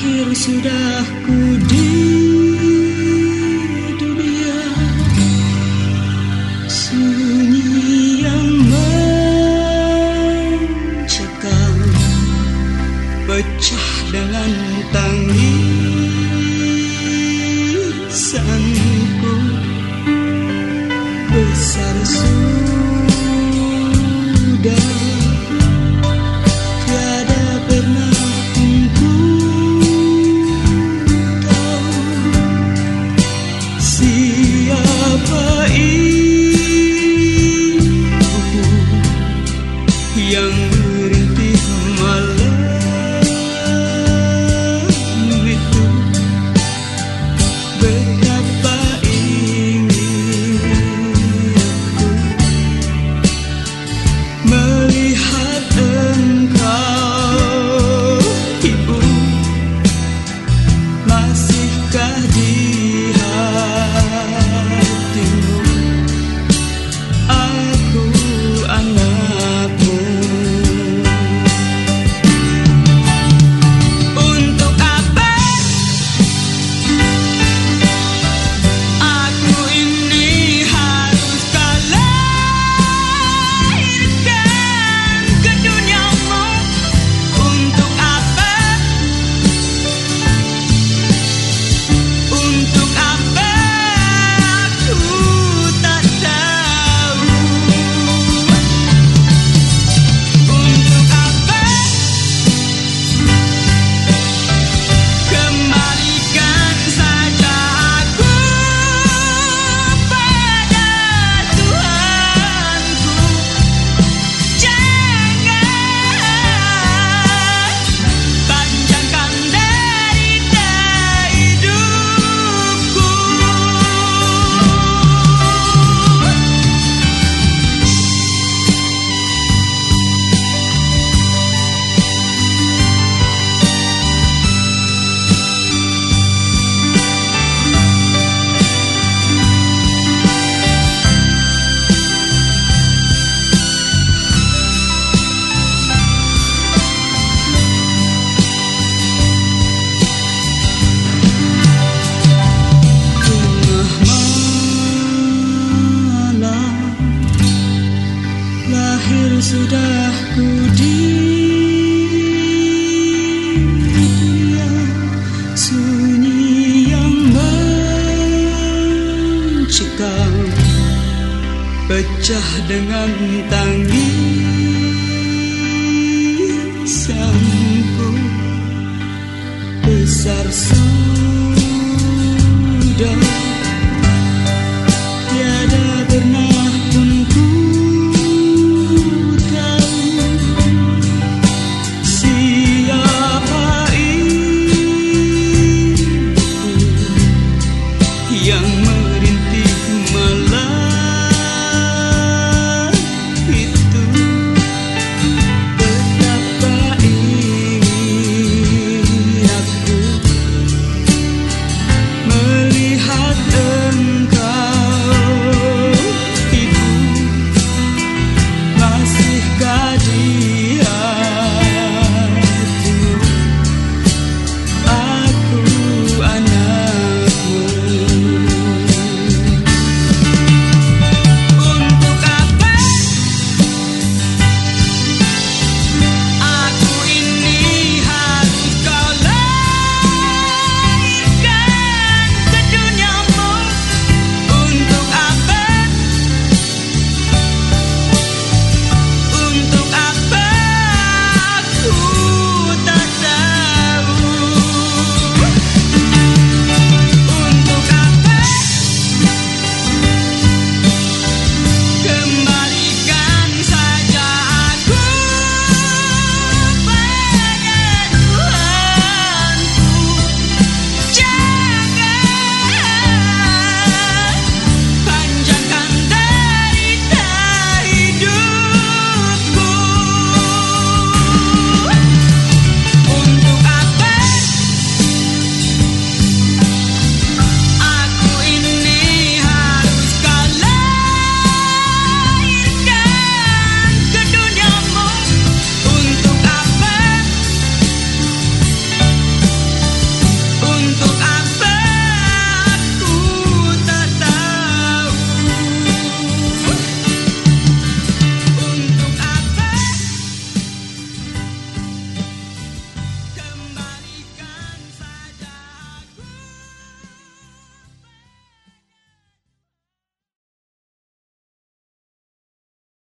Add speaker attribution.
Speaker 1: sudah ku di dunia. Sunyi yang mencekam pecah dengan tangisanku. Besar sudah sudah ku dia sunyi yang mencekam pecah dengan tangisanku besar.